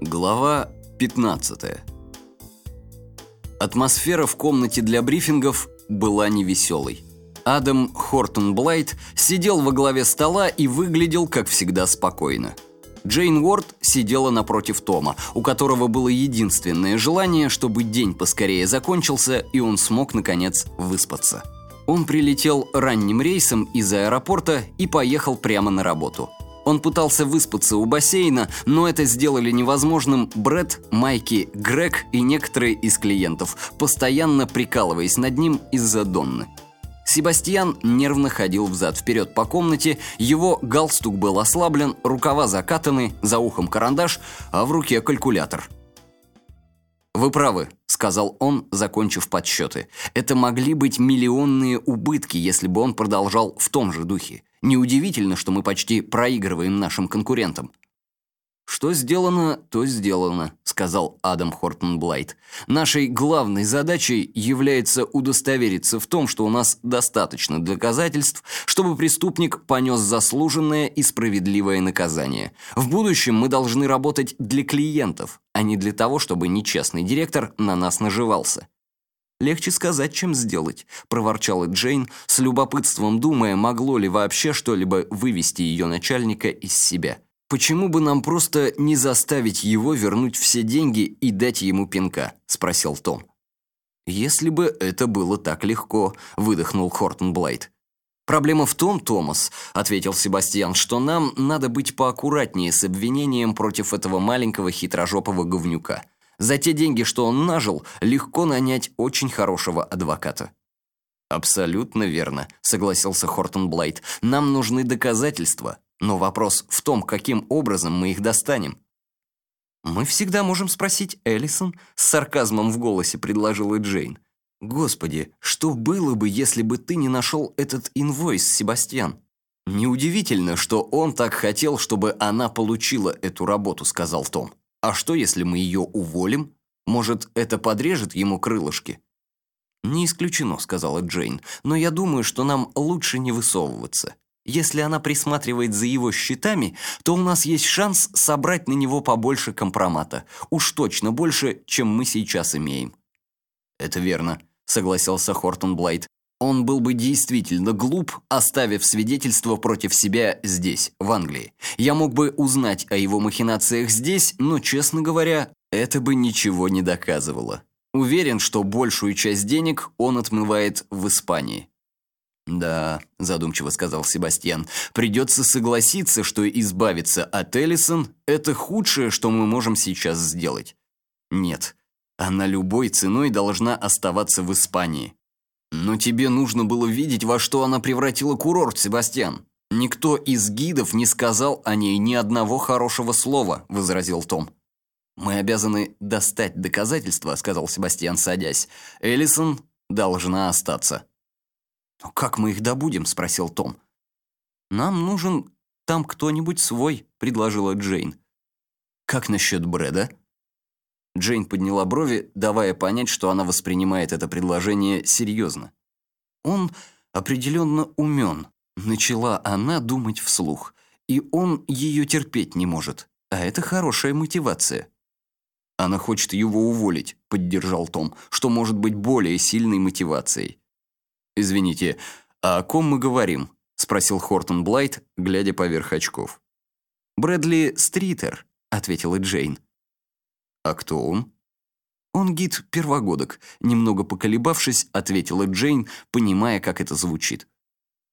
Глава 15 Атмосфера в комнате для брифингов была невеселой. Адам Хортон Блайт сидел во главе стола и выглядел, как всегда, спокойно. Джейн Уорд сидела напротив Тома, у которого было единственное желание, чтобы день поскорее закончился, и он смог, наконец, выспаться. Он прилетел ранним рейсом из аэропорта и поехал прямо на работу – он пытался выспаться у бассейна, но это сделали невозможным Брэд, Майки, Грег и некоторые из клиентов, постоянно прикалываясь над ним из-за Донны. Себастьян нервно ходил взад-вперед по комнате, его галстук был ослаблен, рукава закатаны, за ухом карандаш, а в руке калькулятор. «Вы правы», — сказал он, закончив подсчеты. «Это могли быть миллионные убытки, если бы он продолжал в том же духе. Неудивительно, что мы почти проигрываем нашим конкурентам. «Что сделано, то сделано», — сказал Адам Хортон Блайт. «Нашей главной задачей является удостовериться в том, что у нас достаточно доказательств, чтобы преступник понес заслуженное и справедливое наказание. В будущем мы должны работать для клиентов, а не для того, чтобы нечестный директор на нас наживался. «Легче сказать, чем сделать», – проворчала Джейн, с любопытством думая, могло ли вообще что-либо вывести ее начальника из себя. «Почему бы нам просто не заставить его вернуть все деньги и дать ему пинка?» – спросил Том. «Если бы это было так легко», – выдохнул Хортон Блайт. «Проблема в том, Томас», — ответил Себастьян, «что нам надо быть поаккуратнее с обвинением против этого маленького хитрожопого говнюка. За те деньги, что он нажил, легко нанять очень хорошего адвоката. «Абсолютно верно», — согласился Хортон Блайт. «Нам нужны доказательства, но вопрос в том, каким образом мы их достанем». «Мы всегда можем спросить Эллисон», — с сарказмом в голосе предложила Джейн. «Господи, что было бы, если бы ты не нашел этот инвойс, Себастьян?» «Неудивительно, что он так хотел, чтобы она получила эту работу», — сказал Том. А что, если мы ее уволим? Может, это подрежет ему крылышки? «Не исключено», — сказала Джейн, «но я думаю, что нам лучше не высовываться. Если она присматривает за его счетами, то у нас есть шанс собрать на него побольше компромата. Уж точно больше, чем мы сейчас имеем». «Это верно», — согласился Хортон Блайт. Он был бы действительно глуп, оставив свидетельство против себя здесь, в Англии. Я мог бы узнать о его махинациях здесь, но, честно говоря, это бы ничего не доказывало. Уверен, что большую часть денег он отмывает в Испании. «Да», – задумчиво сказал Себастьян, – «придется согласиться, что избавиться от Эллисон – это худшее, что мы можем сейчас сделать». «Нет, она любой ценой должна оставаться в Испании. Но тебе нужно было видеть, во что она превратила курорт, Себастьян. Никто из гидов не сказал о ней ни одного хорошего слова, возразил Том. Мы обязаны достать доказательства, сказал Себастьян, садясь. Эллисон должна остаться. Но как мы их добудем, спросил Том. Нам нужен там кто-нибудь свой, предложила Джейн. Как насчет Брэда? Джейн подняла брови, давая понять, что она воспринимает это предложение серьезно. «Он определенно умен», — начала она думать вслух. «И он ее терпеть не может. А это хорошая мотивация». «Она хочет его уволить», — поддержал Том, «что может быть более сильной мотивацией». «Извините, а о ком мы говорим?» — спросил Хортон Блайт, глядя поверх очков. «Брэдли Стритер», — ответила Джейн. «А кто он?» «Он гид первогодок», — немного поколебавшись, ответила Джейн, понимая, как это звучит.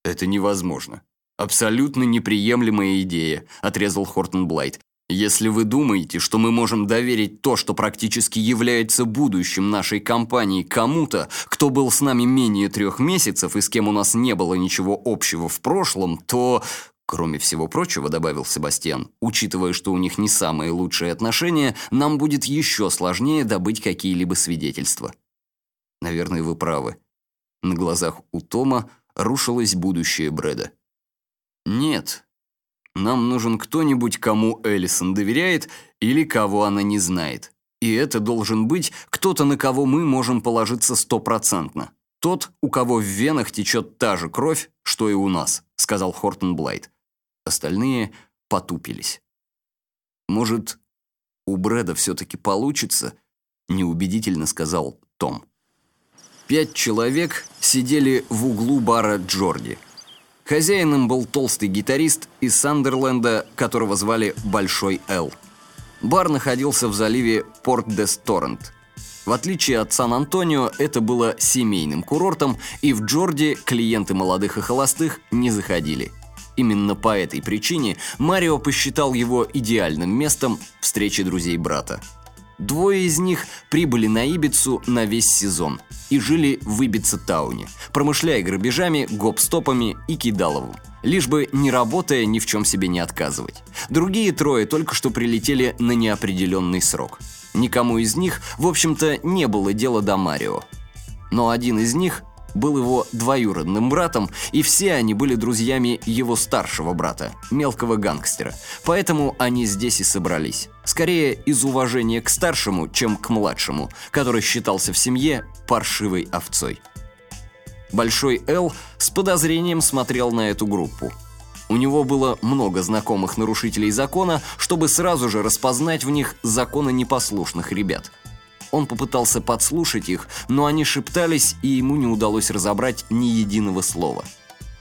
«Это невозможно. Абсолютно неприемлемая идея», — отрезал Хортон Блайт. «Если вы думаете, что мы можем доверить то, что практически является будущим нашей компании кому-то, кто был с нами менее трех месяцев и с кем у нас не было ничего общего в прошлом, то Кроме всего прочего, добавил Себастьян, учитывая, что у них не самые лучшие отношения, нам будет еще сложнее добыть какие-либо свидетельства. Наверное, вы правы. На глазах у Тома рушилось будущее Брэда. Нет. Нам нужен кто-нибудь, кому Эллисон доверяет или кого она не знает. И это должен быть кто-то, на кого мы можем положиться стопроцентно. Тот, у кого в венах течет та же кровь, что и у нас, сказал Хортон Блайт. Остальные потупились. «Может, «У Брэда все-таки получится», — неубедительно сказал Том. Пять человек сидели в углу бара Джорди. Хозяином был толстый гитарист из Сандерленда, которого звали Большой Эл. Бар находился в заливе Порт-де-Сторрент. В отличие от Сан-Антонио, это было семейным курортом, и в Джорди клиенты молодых и холостых не заходили. Именно по этой причине Марио посчитал его идеальным местом встречи друзей брата. Двое из них прибыли на Ибицу на весь сезон и жили в Ибице-тауне, промышляя грабежами, гоп-стопами и кидаловым, лишь бы не работая ни в чем себе не отказывать. Другие трое только что прилетели на неопределенный срок. Никому из них, в общем-то, не было дела до Марио. Но один из них был его двоюродным братом, и все они были друзьями его старшего брата, мелкого гангстера. Поэтому они здесь и собрались. Скорее из уважения к старшему, чем к младшему, который считался в семье паршивой овцой. Большой Эл с подозрением смотрел на эту группу. У него было много знакомых нарушителей закона, чтобы сразу же распознать в них закононепослушных ребят – он попытался подслушать их, но они шептались, и ему не удалось разобрать ни единого слова.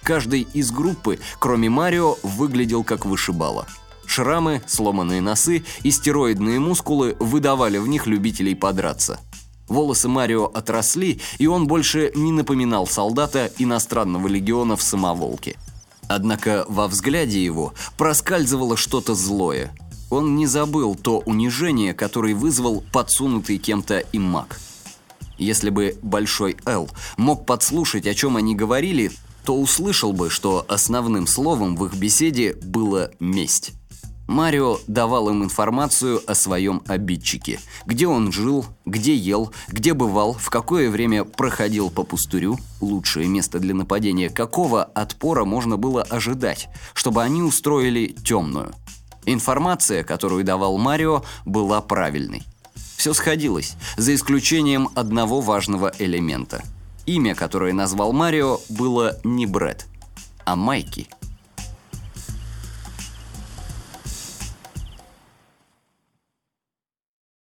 Каждый из группы, кроме Марио, выглядел как вышибала. Шрамы, сломанные носы и стероидные мускулы выдавали в них любителей подраться. Волосы Марио отросли, и он больше не напоминал солдата иностранного легиона в самоволке. Однако во взгляде его проскальзывало что-то злое – он не забыл то унижение, которое вызвал подсунутый кем-то им маг. Если бы Большой Л мог подслушать, о чем они говорили, то услышал бы, что основным словом в их беседе было «месть». Марио давал им информацию о своем обидчике. Где он жил, где ел, где бывал, в какое время проходил по пустырю, лучшее место для нападения какого отпора можно было ожидать, чтобы они устроили темную – Информация, которую давал Марио, была правильной. Все сходилось, за исключением одного важного элемента. Имя, которое назвал Марио, было не Брэд, а Майки –